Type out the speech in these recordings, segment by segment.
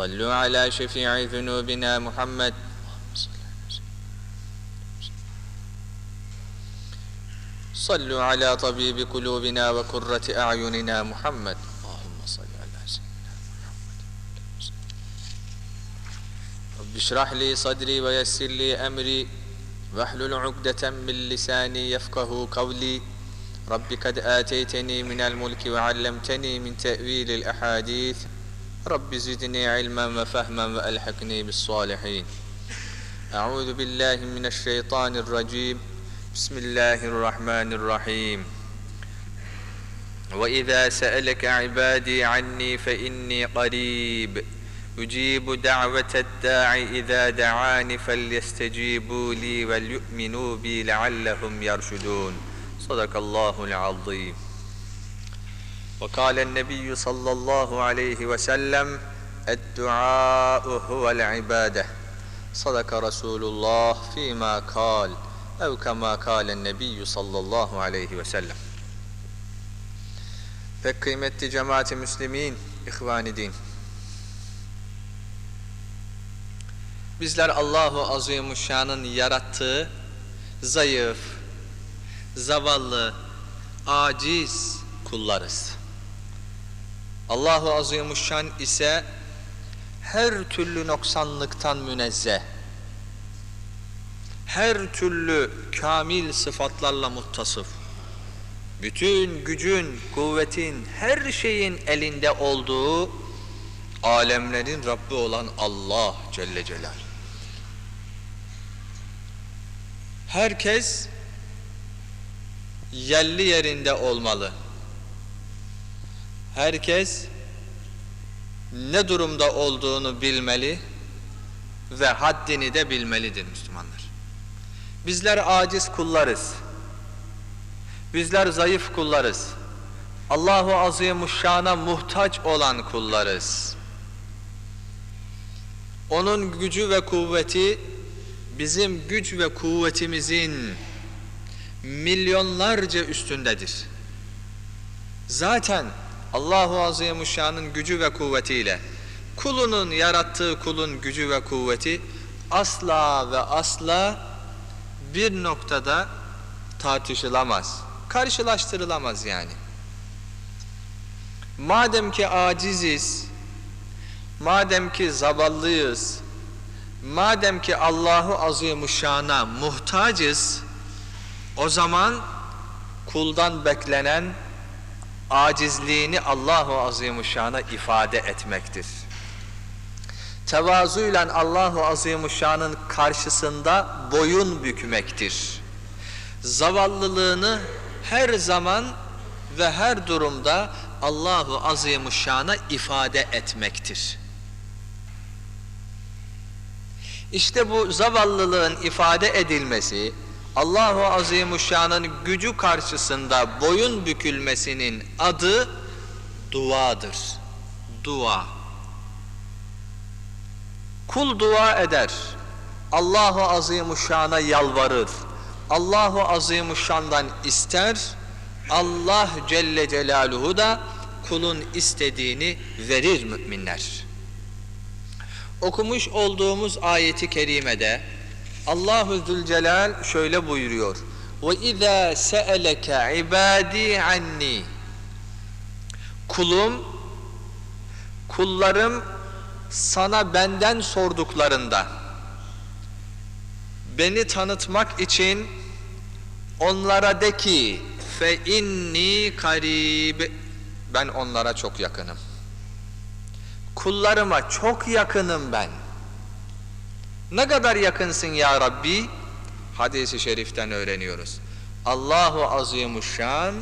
صلوا على شفيع ذنوبنا محمد. صلوا على طبيب قلوبنا وقرة أعيننا محمد. اللهم صل على سيدنا محمد. رب اشرح لي صدري ويسر لي أمري. واحلل عقدة من لساني يفقه قولي. رب قد آتيتني من الملك وعلمتني من تأويل الأحاديث. رب زدني علما وفهما وألحقني بالصالحين. أعوذ بالله من الشيطان الرجيم. بسم الله الرحمن الرحيم. وإذا سألك عبادي عني فإني قريب. أجيب دعوة الداع إذا دعاني فليستجيبوا لي وليؤمنوا بي لعلهم يرشدون. صدق الله العظيم. وقال النبي صلى الله عليه وسلم الدعاء هو العبادة صدق رسول الله فيما قال أو كما قال النبي sallallahu aleyhi ve sellem. Pek kıymetli cemaati müslimin, ihvani din. Bizler Allahu Azimuşşan'ın yarattığı zayıf, zavallı, aciz kullarız. Allahu Azimuşşan ise her türlü noksanlıktan münezzeh. Her türlü kamil sıfatlarla muttasıf. Bütün gücün, kuvvetin, her şeyin elinde olduğu alemlerin Rabbi olan Allah Celle Celal. Herkes yerli yerinde olmalı. Herkes ne durumda olduğunu bilmeli ve haddini de bilmelidir Müslümanlar. Bizler aciz kullarız. Bizler zayıf kullarız. Allahu Azimuşşan'a muhtaç olan kullarız. Onun gücü ve kuvveti bizim güç ve kuvvetimizin milyonlarca üstündedir. Zaten Allahu Azimuşşan'ın gücü ve kuvvetiyle kulunun yarattığı kulun gücü ve kuvveti asla ve asla bir noktada tartışılamaz. Karşılaştırılamaz yani. Madem ki aciziz, madem ki zavallıyız, madem ki Allahu Azimuşşan'a muhtacız, o zaman kuldan beklenen acizliğini Allahu Azimuşşan'a ifade etmektir. Tevazuyla Allahu Azimuşşan'ın karşısında boyun bükmektir. Zavallılığını her zaman ve her durumda Allahu Azimuşşan'a ifade etmektir. İşte bu zavallılığın ifade edilmesi, Allahu Azimuşşan'ın gücü karşısında boyun bükülmesinin adı duadır. Dua. Kul dua eder. Allahu Azimuşşan'a yalvarır. Allahu Azimuşşan'dan ister. Allah Celle Celaluhu da kulun istediğini verir müminler. Okumuş olduğumuz ayeti kerimede Allahu Zülcelal şöyle buyuruyor. Ve izâ se'eleke ibâdî anni Kulum, kullarım sana benden sorduklarında beni tanıtmak için onlara de ki fe inni karib ben onlara çok yakınım. Kullarıma çok yakınım ben. Ne kadar yakınsın ya Rabbi? Hadis-i şeriften öğreniyoruz. Allahu Azimuşşan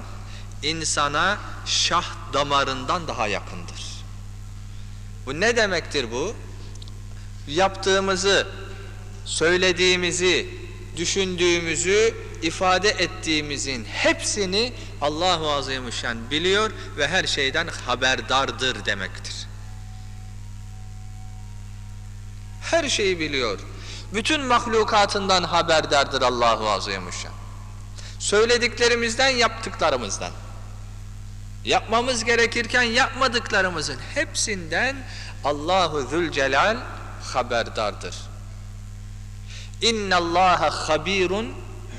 insana şah damarından daha yakındır. Bu ne demektir bu? yaptığımızı, söylediğimizi, düşündüğümüzü, ifade ettiğimizin hepsini Allahu Azimüşşan biliyor ve her şeyden haberdardır demektir. Her şeyi biliyor. Bütün mahlukatından haberdardır Allahu Azimüşşan. Söylediklerimizden, yaptıklarımızdan. Yapmamız gerekirken yapmadıklarımızın hepsinden Allahu Zülcelal haberdardır. İnna Allaha habirun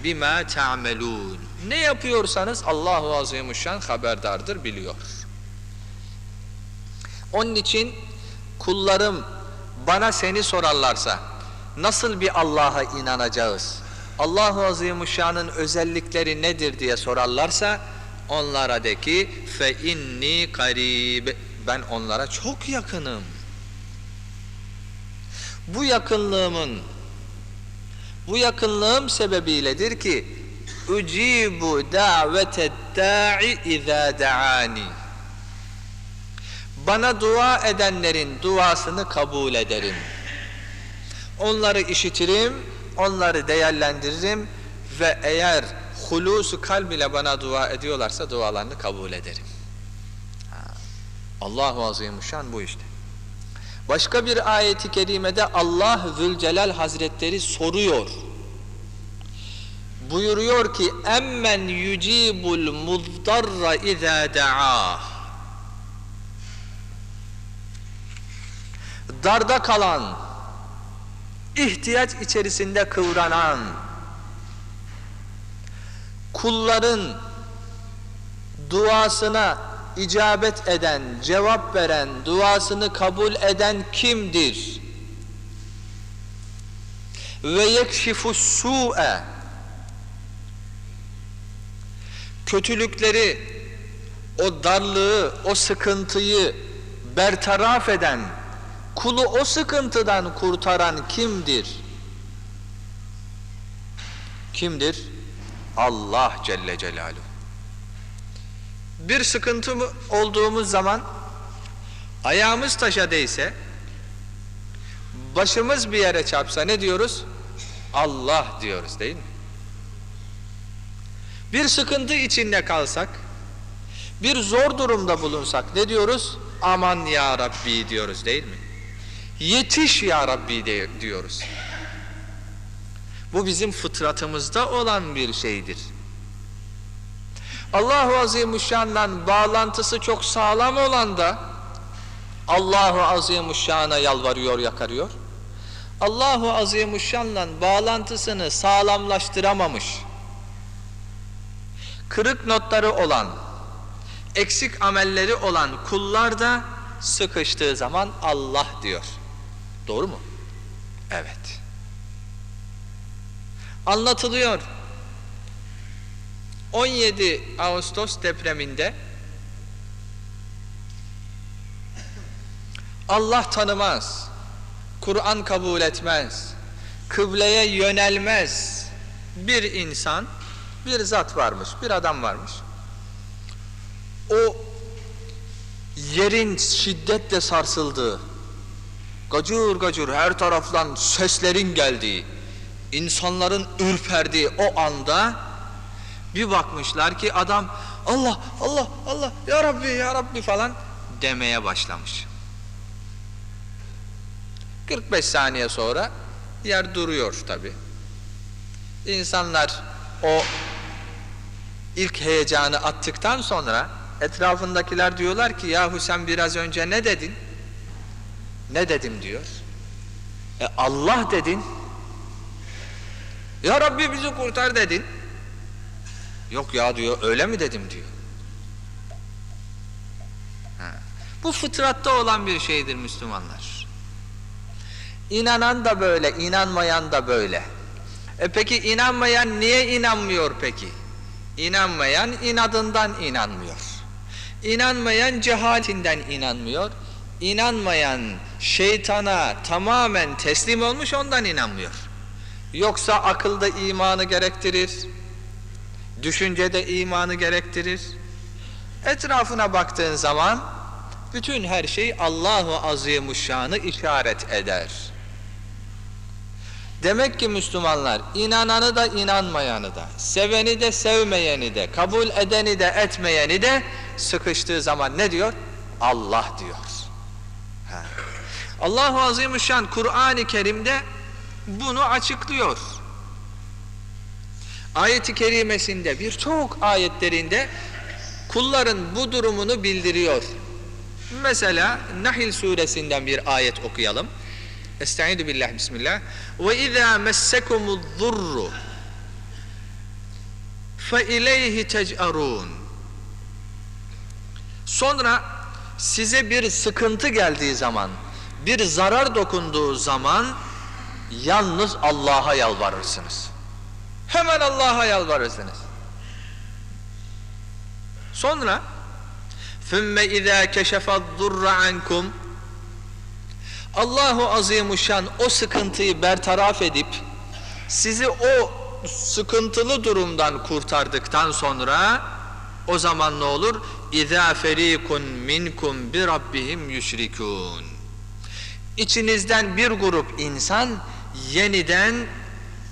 bima ta'melun. Ne yapıyorsanız Allahu Azimüşşan haberdardır, biliyor. Onun için kullarım bana seni sorarlarsa nasıl bir Allah'a inanacağız? Allahu Azimüşşan'ın özellikleri nedir diye sorarlarsa onlara de ki fe inni karib ben onlara çok yakınım. Bu yakınlığımın bu yakınlığım sebebiyledir ki ucibu davete da'i iza da'ani bana dua edenlerin duasını kabul ederim. Onları işitirim, onları değerlendiririm ve eğer hulusu kalb ile bana dua ediyorlarsa dualarını kabul ederim. Allahu Azimuşşan bu işte. Başka bir ayeti kerimede Allah Zülcelal Hazretleri soruyor. Buyuruyor ki emmen yucibul muzdarra iza da'a Darda kalan, ihtiyaç içerisinde kıvranan, kulların duasına icabet eden, cevap veren, duasını kabul eden kimdir? Ve yekşifu su'e kötülükleri, o darlığı, o sıkıntıyı bertaraf eden, kulu o sıkıntıdan kurtaran kimdir? Kimdir? Allah Celle Celaluhu. Bir sıkıntı olduğumuz zaman ayağımız taşa değse başımız bir yere çarpsa ne diyoruz? Allah diyoruz değil mi? Bir sıkıntı içinde kalsak bir zor durumda bulunsak ne diyoruz? Aman ya Rabbi diyoruz değil mi? Yetiş ya Rabbi diyoruz. Bu bizim fıtratımızda olan bir şeydir. Allahu Azimuşşan'la bağlantısı çok sağlam olan da Allahu Azimuşşan'a yalvarıyor, yakarıyor. Allahu Azimuşşan'la bağlantısını sağlamlaştıramamış, kırık notları olan, eksik amelleri olan kullar da sıkıştığı zaman Allah diyor. Doğru mu? Evet. Anlatılıyor. 17 Ağustos depreminde Allah tanımaz, Kur'an kabul etmez, kıbleye yönelmez bir insan, bir zat varmış, bir adam varmış. O yerin şiddetle sarsıldığı, gacur gacur her taraftan seslerin geldiği, insanların ürperdiği o anda bir bakmışlar ki adam Allah Allah Allah ya Rabbi ya Rabbi falan demeye başlamış. 45 saniye sonra yer duruyor tabi. İnsanlar o ilk heyecanı attıktan sonra etrafındakiler diyorlar ki yahu sen biraz önce ne dedin? Ne dedim diyor. E Allah dedin. Ya Rabbi bizi kurtar dedin. Yok ya diyor öyle mi dedim diyor. Ha. Bu fıtratta olan bir şeydir Müslümanlar. İnanan da böyle, inanmayan da böyle. E peki inanmayan niye inanmıyor peki? İnanmayan inadından inanmıyor. İnanmayan cehaletinden inanmıyor. İnanmayan şeytana tamamen teslim olmuş ondan inanmıyor. Yoksa akılda imanı gerektirir, düşüncede imanı gerektirir. Etrafına baktığın zaman bütün her şey Allahu Azimuşşan'ı işaret eder. Demek ki Müslümanlar inananı da inanmayanı da, seveni de sevmeyeni de, kabul edeni de etmeyeni de sıkıştığı zaman ne diyor? Allah diyor. Allahu Azimüşşan Kur'an-ı Kerim'de bunu açıklıyor. Ayet-i kerimesinde birçok ayetlerinde kulların bu durumunu bildiriyor. Mesela Nahl suresinden bir ayet okuyalım. Estaizu billah bismillah. Ve izâ messekumuz zurru fe ileyhi tec'arûn. Sonra size bir sıkıntı geldiği zaman, bir zarar dokunduğu zaman yalnız Allah'a yalvarırsınız. Hemen Allah'a yalvarırsınız. Sonra ثُمَّ اِذَا كَشَفَ الضُّرَّ عَنْكُمْ Allahu Azimuşşan o sıkıntıyı bertaraf edip sizi o sıkıntılı durumdan kurtardıktan sonra o zaman ne olur? اِذَا فَر۪يكٌ مِنْكُمْ بِرَبِّهِمْ يُشْرِكُونَ İçinizden bir grup insan yeniden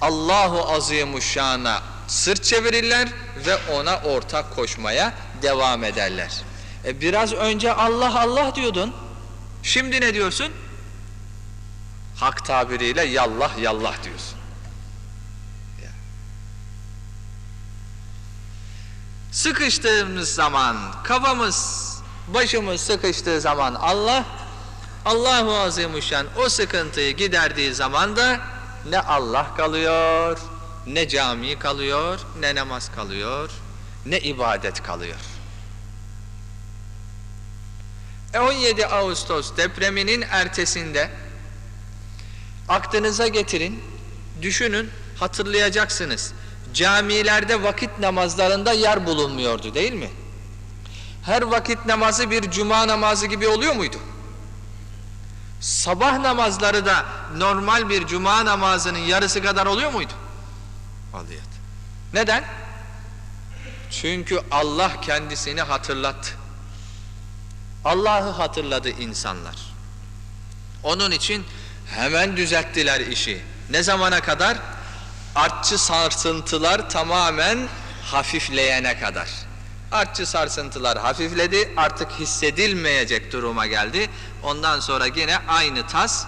Allahu Azimuşşan'a sırt çevirirler ve ona ortak koşmaya devam ederler. E biraz önce Allah Allah diyordun. Şimdi ne diyorsun? Hak tabiriyle yallah yallah diyorsun. Sıkıştığımız zaman, kafamız, başımız sıkıştığı zaman Allah, Allahu Azimuşşan o sıkıntıyı giderdiği zaman da ne Allah kalıyor, ne cami kalıyor, ne namaz kalıyor, ne ibadet kalıyor. 17 Ağustos depreminin ertesinde aklınıza getirin, düşünün, hatırlayacaksınız. Camilerde vakit namazlarında yer bulunmuyordu değil mi? Her vakit namazı bir cuma namazı gibi oluyor muydu? Sabah namazları da normal bir cuma namazının yarısı kadar oluyor muydu? Oluyordu. Neden? Çünkü Allah kendisini hatırlattı. Allah'ı hatırladı insanlar. Onun için hemen düzelttiler işi. Ne zamana kadar? Artçı sarsıntılar tamamen hafifleyene kadar. Artçı sarsıntılar hafifledi, artık hissedilmeyecek duruma geldi. Ondan sonra yine aynı tas,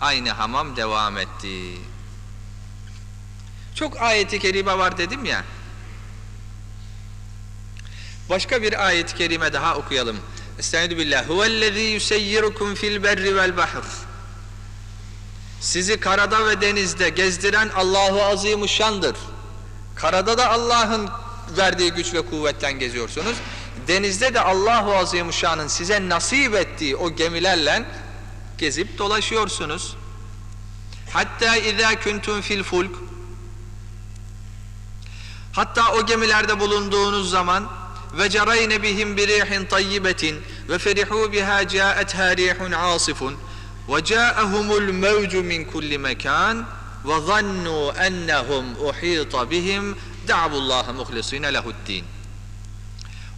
aynı hamam devam etti. Çok ayeti kerime var dedim ya. Başka bir ayet-i kerime daha okuyalım. Estaizu billah. Huvellezî yuseyyirukum fil berri vel bahr. Sizi karada ve denizde gezdiren Allahu Azimuşşan'dır. Karada da Allah'ın verdiği güç ve kuvvetten geziyorsunuz. Denizde de Allahu Azimuşşan'ın size nasip ettiği o gemilerle gezip dolaşıyorsunuz. Hatta izâ kuntum fil fulk Hatta o gemilerde bulunduğunuz zaman ve cerayne bihim bi rihin tayyibetin ve ferihu biha ca'etha rihun asifun ve ca'ahumul mevcu min kulli mekan ve zannu ennehum uhita bihim da'avullaha muhlisine lehuddin.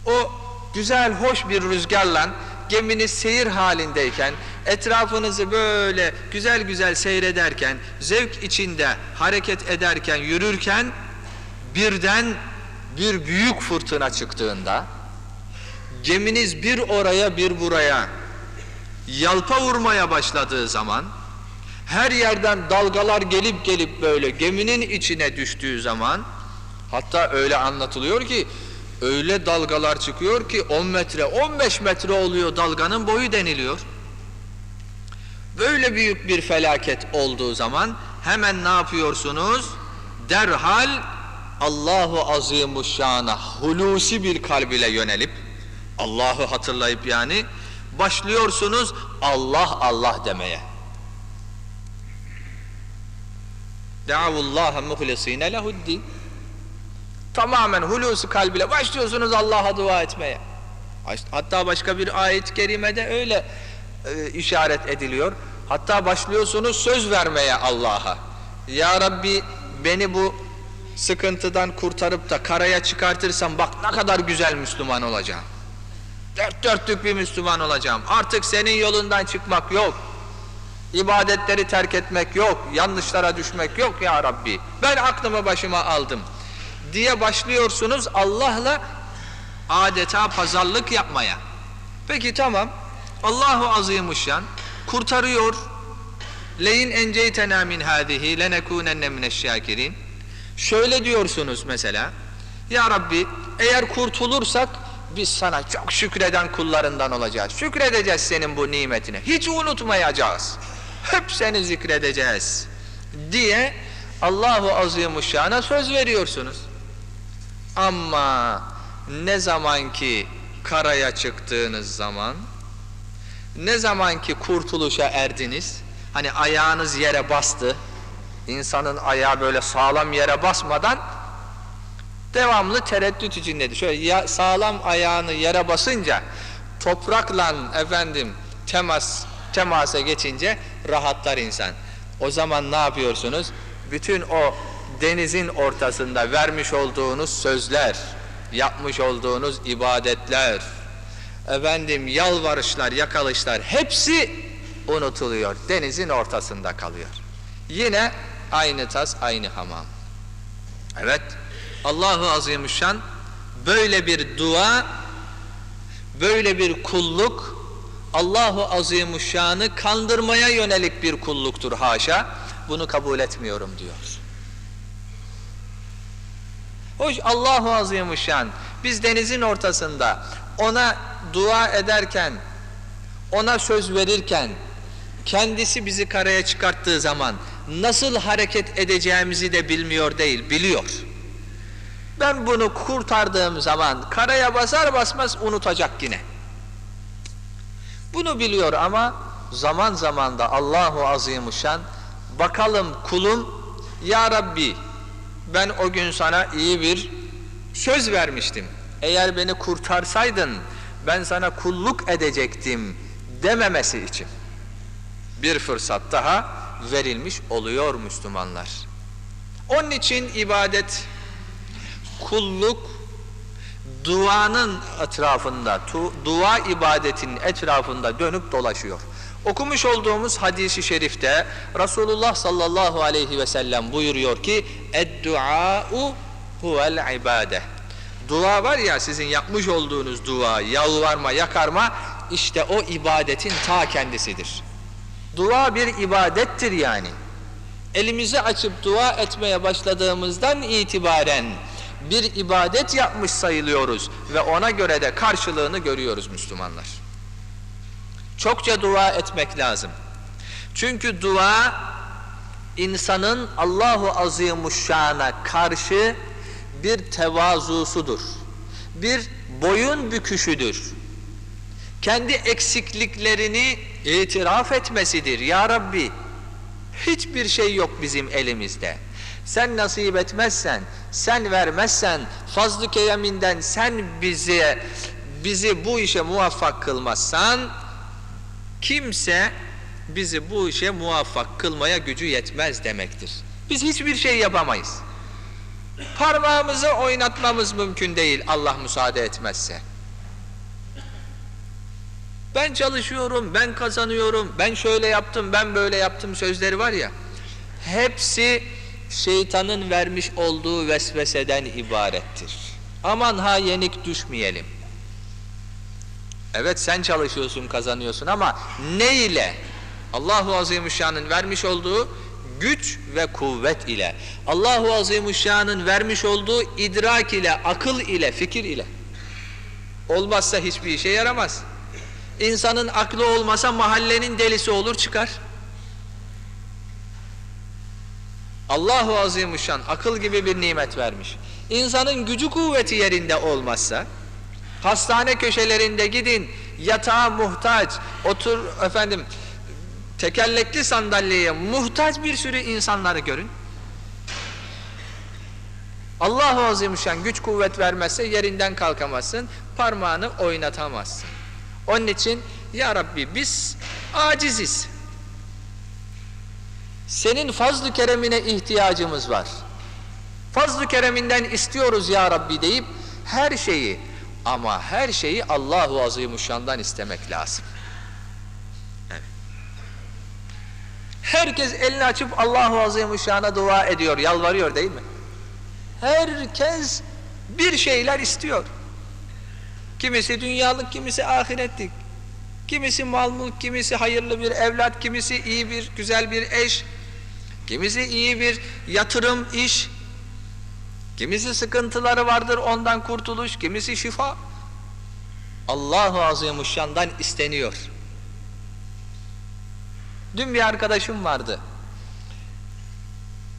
O güzel hoş bir rüzgarla geminiz seyir halindeyken etrafınızı böyle güzel güzel seyrederken zevk içinde hareket ederken yürürken birden bir büyük fırtına çıktığında geminiz bir oraya bir buraya yalpa vurmaya başladığı zaman her yerden dalgalar gelip gelip böyle geminin içine düştüğü zaman hatta öyle anlatılıyor ki öyle dalgalar çıkıyor ki 10 metre 15 metre oluyor dalganın boyu deniliyor. Böyle büyük bir felaket olduğu zaman hemen ne yapıyorsunuz? Derhal Allahu Azimuşşan'a hulusi bir kalb ile yönelip Allah'ı hatırlayıp yani başlıyorsunuz Allah Allah demeye. Da'avullaha muhlisine lehuddin. Tamamen hulusi kalbiyle başlıyorsunuz Allah'a dua etmeye. Hatta başka bir ayet-i kerimede öyle e, işaret ediliyor. Hatta başlıyorsunuz söz vermeye Allah'a. Ya Rabbi beni bu sıkıntıdan kurtarıp da karaya çıkartırsam bak ne kadar güzel Müslüman olacağım. Dört dörtlük bir Müslüman olacağım. Artık senin yolundan çıkmak yok. İbadetleri terk etmek yok, yanlışlara düşmek yok ya Rabbi. Ben aklımı başıma aldım diye başlıyorsunuz Allah'la adeta pazarlık yapmaya. Peki tamam. Allahu Azimuşşan kurtarıyor. Leyin enceytena min hadihi lenekunenne mineşşakirin. Şöyle diyorsunuz mesela. Ya Rabbi eğer kurtulursak biz sana çok şükreden kullarından olacağız. Şükredeceğiz senin bu nimetine. Hiç unutmayacağız. Hep seni zikredeceğiz diye Allahu Azimuşşan'a söz veriyorsunuz. Ama ne zaman ki karaya çıktığınız zaman ne zaman ki kurtuluşa erdiniz hani ayağınız yere bastı insanın ayağı böyle sağlam yere basmadan devamlı tereddüt içindedir. Şöyle ya, sağlam ayağını yere basınca toprakla efendim temas temasa geçince rahatlar insan. O zaman ne yapıyorsunuz? Bütün o denizin ortasında vermiş olduğunuz sözler, yapmış olduğunuz ibadetler, efendim yalvarışlar, yakalışlar hepsi unutuluyor. Denizin ortasında kalıyor. Yine aynı tas, aynı hamam. Evet, Allahu Azimüşşan böyle bir dua, böyle bir kulluk, Allahu Azimüşşan'ı kandırmaya yönelik bir kulluktur haşa. Bunu kabul etmiyorum diyor. Hoş Allahu Azimüşşan biz denizin ortasında ona dua ederken ona söz verirken kendisi bizi karaya çıkarttığı zaman nasıl hareket edeceğimizi de bilmiyor değil, biliyor. Ben bunu kurtardığım zaman karaya basar basmaz unutacak yine. Bunu biliyor ama zaman zaman da Allahu Azimuşşan bakalım kulum ya Rabbi ben o gün sana iyi bir söz vermiştim. Eğer beni kurtarsaydın ben sana kulluk edecektim dememesi için bir fırsat daha verilmiş oluyor Müslümanlar. Onun için ibadet, kulluk, duanın etrafında, dua ibadetinin etrafında dönüp dolaşıyor. Okumuş olduğumuz hadisi şerifte Resulullah sallallahu aleyhi ve sellem buyuruyor ki Eddua'u huvel ibade. Dua var ya sizin yapmış olduğunuz dua, yalvarma, yakarma işte o ibadetin ta kendisidir. Dua bir ibadettir yani. Elimizi açıp dua etmeye başladığımızdan itibaren bir ibadet yapmış sayılıyoruz ve ona göre de karşılığını görüyoruz Müslümanlar. Çokça dua etmek lazım. Çünkü dua insanın Allahu Azimuşşan'a karşı bir tevazusudur. Bir boyun büküşüdür. Kendi eksikliklerini itiraf etmesidir. Ya Rabbi hiçbir şey yok bizim elimizde. Sen nasip etmezsen, sen vermezsen, fazl-ı kereminden sen bize bizi bu işe muvaffak kılmazsan kimse bizi bu işe muvaffak kılmaya gücü yetmez demektir. Biz hiçbir şey yapamayız. Parmağımızı oynatmamız mümkün değil Allah müsaade etmezse. Ben çalışıyorum, ben kazanıyorum, ben şöyle yaptım, ben böyle yaptım sözleri var ya. Hepsi şeytanın vermiş olduğu vesveseden ibarettir. Aman ha yenik düşmeyelim. Evet sen çalışıyorsun, kazanıyorsun ama ne ile? Allahu Azimüşşan'ın vermiş olduğu güç ve kuvvet ile. Allahu Azimüşşan'ın vermiş olduğu idrak ile, akıl ile, fikir ile. Olmazsa hiçbir işe yaramaz. İnsanın aklı olmasa mahallenin delisi olur çıkar. Allahu Azimüşşan akıl gibi bir nimet vermiş. İnsanın gücü kuvveti yerinde olmazsa hastane köşelerinde gidin yatağa muhtaç otur efendim tekerlekli sandalyeye muhtaç bir sürü insanları görün. Allahu Azimüşşan güç kuvvet vermezse yerinden kalkamazsın, parmağını oynatamazsın. Onun için ya Rabbi biz aciziz. Senin fazl-ı keremine ihtiyacımız var. Fazl-ı kereminden istiyoruz ya Rabbi deyip her şeyi ama her şeyi Allahu Azimuşşan'dan istemek lazım. Herkes elini açıp Allahu Azimuşşan'a dua ediyor, yalvarıyor değil mi? Herkes bir şeyler istiyor. Kimisi dünyalık, kimisi ahiretlik. Kimisi mal mülk, kimisi hayırlı bir evlat, kimisi iyi bir, güzel bir eş. Kimisi iyi bir yatırım, iş. Kimisi sıkıntıları vardır, ondan kurtuluş, kimisi şifa. Allahu Azimuşşan'dan isteniyor. Dün bir arkadaşım vardı.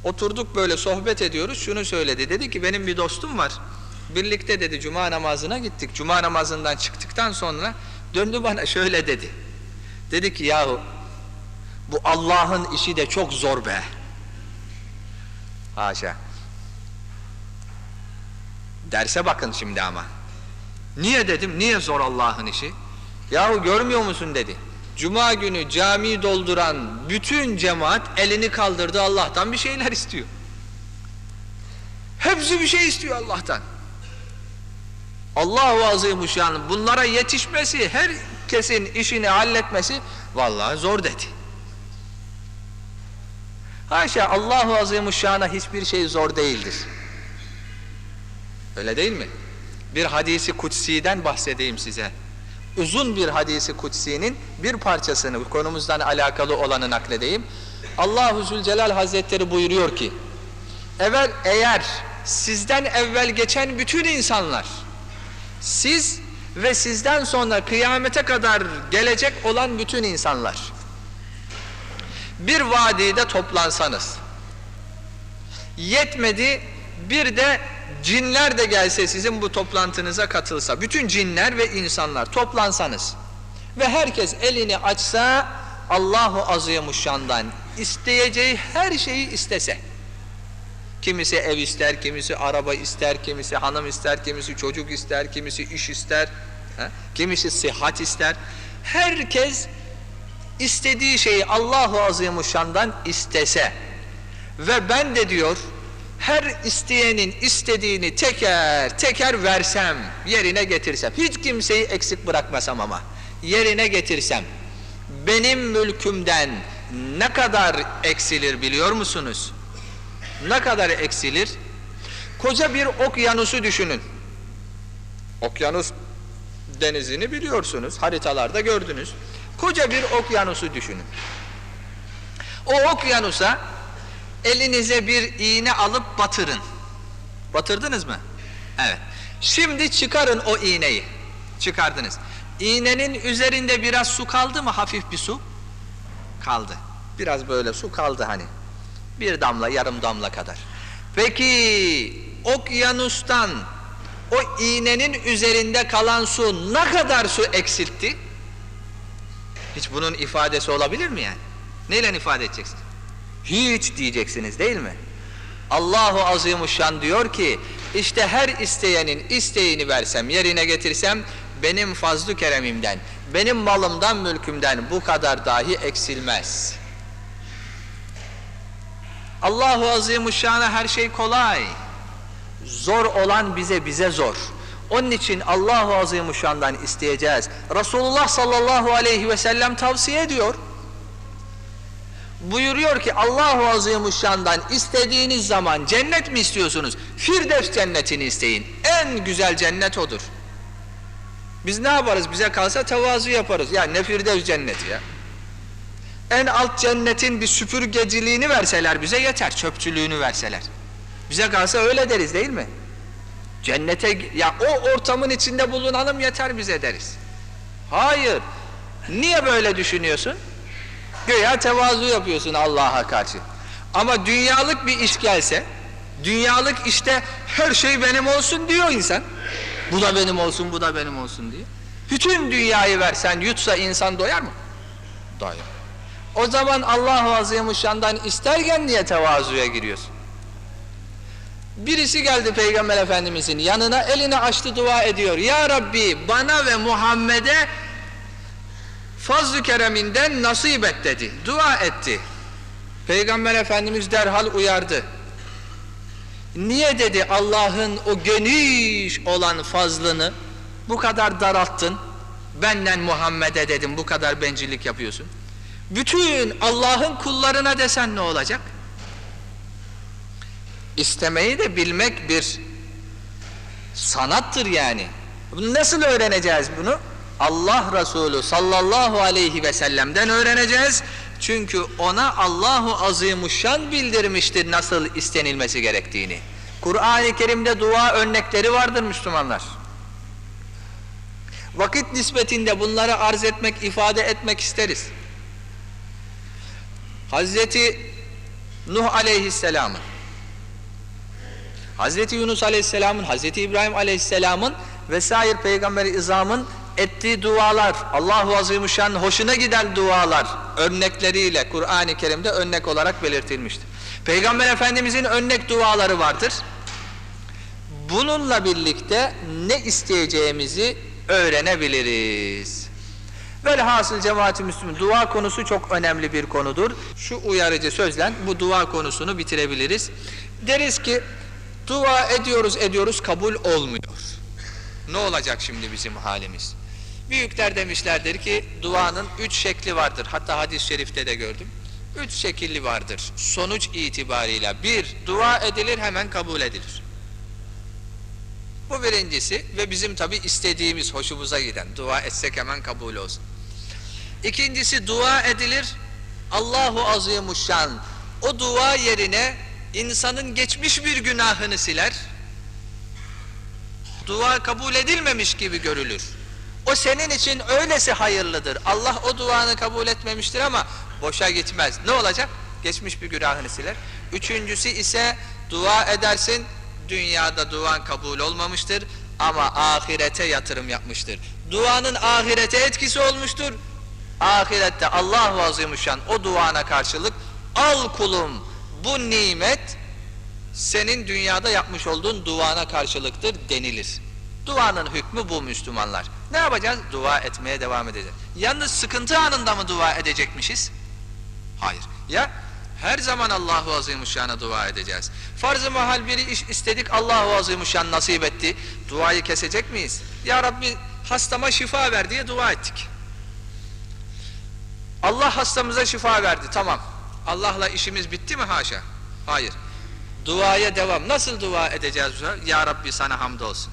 Oturduk böyle sohbet ediyoruz. Şunu söyledi. Dedi ki benim bir dostum var. Birlikte dedi cuma namazına gittik. Cuma namazından çıktıktan sonra döndü bana şöyle dedi. Dedi ki yahu bu Allah'ın işi de çok zor be. Haşa. Derse bakın şimdi ama. Niye dedim? Niye zor Allah'ın işi? Yahu görmüyor musun dedi. Cuma günü cami dolduran bütün cemaat elini kaldırdı Allah'tan bir şeyler istiyor. Hepsi bir şey istiyor Allah'tan. Allahu Azimuşşan bunlara yetişmesi, herkesin işini halletmesi vallahi zor dedi. Haşa Allahu Azimuşşan'a hiçbir şey zor değildir. Öyle değil mi? Bir hadisi kutsi'den bahsedeyim size. Uzun bir hadisi kutsi'nin bir parçasını konumuzdan alakalı olanı nakledeyim. Allahu Zülcelal Hazretleri buyuruyor ki Eğer, eğer sizden evvel geçen bütün insanlar siz ve sizden sonra kıyamete kadar gelecek olan bütün insanlar bir vadide toplansanız. Yetmedi bir de cinler de gelse sizin bu toplantınıza katılsa bütün cinler ve insanlar toplansanız ve herkes elini açsa Allahu Azimuşşan'dan isteyeceği her şeyi istese. Kimisi ev ister, kimisi araba ister, kimisi hanım ister, kimisi çocuk ister, kimisi iş ister, he? kimisi sıhhat ister. Herkes istediği şeyi Allahu Azimuşşan'dan istese ve ben de diyor her isteyenin istediğini teker teker versem, yerine getirsem, hiç kimseyi eksik bırakmasam ama, yerine getirsem, benim mülkümden ne kadar eksilir biliyor musunuz? Ne kadar eksilir? Koca bir okyanusu düşünün. Okyanus denizini biliyorsunuz, haritalarda gördünüz. Koca bir okyanusu düşünün. O okyanusa elinize bir iğne alıp batırın. Batırdınız mı? Evet. Şimdi çıkarın o iğneyi. Çıkardınız. İğnenin üzerinde biraz su kaldı mı? Hafif bir su. Kaldı. Biraz böyle su kaldı hani. Bir damla, yarım damla kadar. Peki okyanustan o iğnenin üzerinde kalan su ne kadar su eksiltti? Hiç bunun ifadesi olabilir mi yani? Neyle ifade edeceksiniz? Hiç diyeceksiniz değil mi? Allahu Azimuşşan diyor ki işte her isteyenin isteğini versem yerine getirsem benim fazlu keremimden benim malımdan mülkümden bu kadar dahi eksilmez. Allahu Azimuşşan'a her şey kolay. Zor olan bize bize zor. Onun için Allahu Azimuşşan'dan isteyeceğiz. Resulullah sallallahu aleyhi ve sellem tavsiye ediyor buyuruyor ki Allahu Azimuşşan'dan istediğiniz zaman cennet mi istiyorsunuz? Firdevs cennetini isteyin. En güzel cennet odur. Biz ne yaparız? Bize kalsa tevazu yaparız. Ya ne Firdevs cenneti ya. En alt cennetin bir süpürgeciliğini verseler bize yeter. Çöpçülüğünü verseler. Bize kalsa öyle deriz değil mi? Cennete ya o ortamın içinde bulunalım yeter bize deriz. Hayır. Niye böyle düşünüyorsun? Göya tevazu yapıyorsun Allah'a karşı. Ama dünyalık bir iş gelse, dünyalık işte her şey benim olsun diyor insan. Bu da benim olsun, bu da benim olsun diye. Bütün dünyayı versen, yutsa insan doyar mı? Doyar. O zaman Allah-u Azimuşşan'dan isterken niye tevazuya giriyorsun? Birisi geldi Peygamber Efendimizin yanına, elini açtı dua ediyor. Ya Rabbi bana ve Muhammed'e fazl-ı kereminden nasip et dedi. Dua etti. Peygamber Efendimiz derhal uyardı. Niye dedi Allah'ın o geniş olan fazlını bu kadar daralttın? Benden Muhammed'e dedim bu kadar bencillik yapıyorsun. Bütün Allah'ın kullarına desen ne olacak? İstemeyi de bilmek bir sanattır yani. Bunu nasıl öğreneceğiz bunu? Allah Resulü sallallahu aleyhi ve sellem'den öğreneceğiz. Çünkü ona Allahu Azimuşşan bildirmiştir nasıl istenilmesi gerektiğini. Kur'an-ı Kerim'de dua örnekleri vardır Müslümanlar. Vakit nispetinde bunları arz etmek, ifade etmek isteriz. Hazreti Nuh aleyhisselamın, Hazreti Yunus aleyhisselamın, Hazreti İbrahim aleyhisselamın vesaire peygamber-i izamın ettiği dualar, Allahu Azimuşşan'ın hoşuna giden dualar örnekleriyle Kur'an-ı Kerim'de örnek olarak belirtilmiştir. Peygamber Efendimizin örnek duaları vardır. Bununla birlikte ne isteyeceğimizi öğrenebiliriz. Velhasıl cemaat-i Müslümin dua konusu çok önemli bir konudur. Şu uyarıcı sözle bu dua konusunu bitirebiliriz. Deriz ki dua ediyoruz ediyoruz kabul olmuyor. Ne olacak şimdi bizim halimiz? Büyükler demişlerdir ki duanın üç şekli vardır. Hatta hadis-i şerifte de gördüm. Üç şekilli vardır. Sonuç itibarıyla bir, dua edilir hemen kabul edilir. Bu birincisi ve bizim tabi istediğimiz, hoşumuza giden, dua etsek hemen kabul olsun. İkincisi dua edilir, Allahu Azimuşşan o dua yerine insanın geçmiş bir günahını siler, dua kabul edilmemiş gibi görülür. O senin için öylesi hayırlıdır. Allah o duanı kabul etmemiştir ama boşa gitmez. Ne olacak? Geçmiş bir günahını siler. Üçüncüsü ise dua edersin, dünyada duan kabul olmamıştır ama ahirete yatırım yapmıştır. Duanın ahirete etkisi olmuştur. Ahirette Allah Azimuşşan o duana karşılık al kulum bu nimet senin dünyada yapmış olduğun duana karşılıktır denilir. Duanın hükmü bu Müslümanlar. Ne yapacağız? Dua etmeye devam edeceğiz. Yalnız sıkıntı anında mı dua edecekmişiz? Hayır. Ya her zaman Allahu Azimuşşan'a dua edeceğiz. Farz-ı mahal bir iş istedik Allahu Azimuşşan nasip etti. Duayı kesecek miyiz? Ya Rabbi hastama şifa ver diye dua ettik. Allah hastamıza şifa verdi tamam. Allah'la işimiz bitti mi haşa? Hayır. Duaya devam. Nasıl dua edeceğiz? Ya Rabbi sana hamdolsun.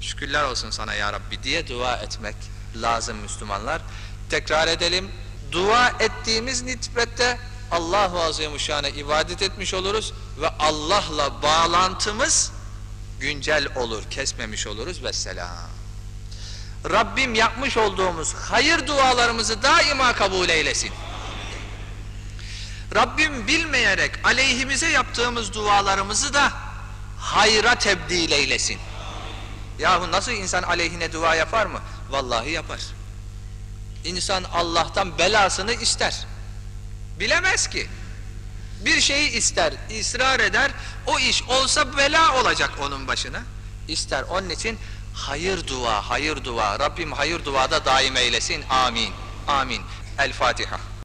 Şükürler olsun sana ya Rabbi diye dua etmek lazım Müslümanlar. Tekrar edelim. Dua ettiğimiz nispette Allahu Azimuşşan'a ibadet etmiş oluruz ve Allah'la bağlantımız güncel olur, kesmemiş oluruz ve selam. Rabbim yapmış olduğumuz hayır dualarımızı daima kabul eylesin. Rabbim bilmeyerek aleyhimize yaptığımız dualarımızı da hayra tebdil eylesin. Yahu nasıl insan aleyhine dua yapar mı? Vallahi yapar. İnsan Allah'tan belasını ister. Bilemez ki. Bir şeyi ister, ısrar eder, o iş olsa bela olacak onun başına. İster. Onun için hayır dua, hayır dua. Rabbim hayır duada daim eylesin. Amin. Amin. El Fatiha.